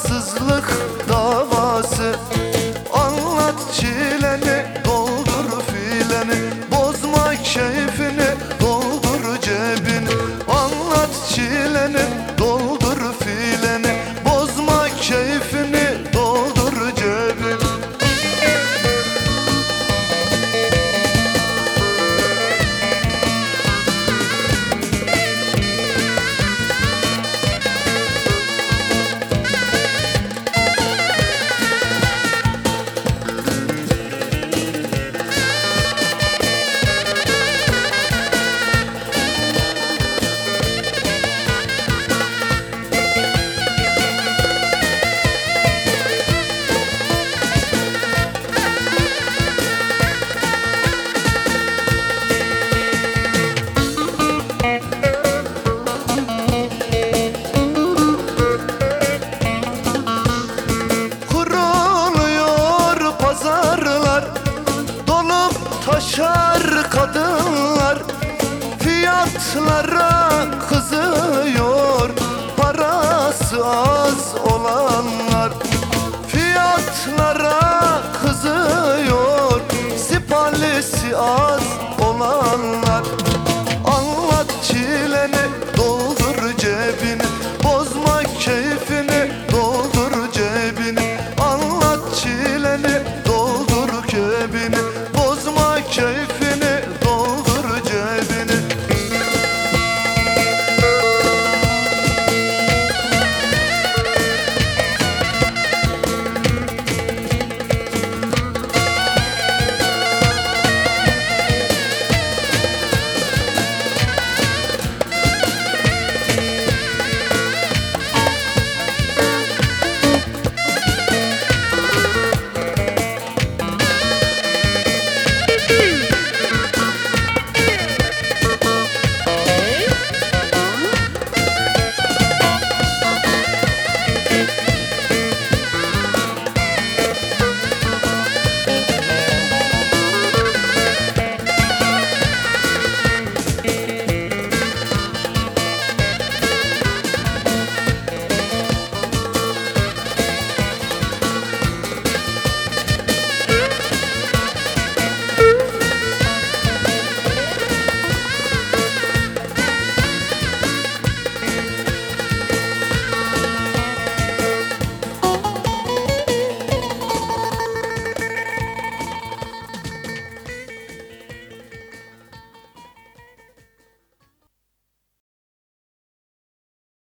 parasızlık davası. Anlat çileni doldur fileni. Bozma keyfini doldur cebini. Anlat çileni açar kadınlar Fiyatlara kızıyor. Parası az olanlar Fiyatlara kızıyor. Siparişi az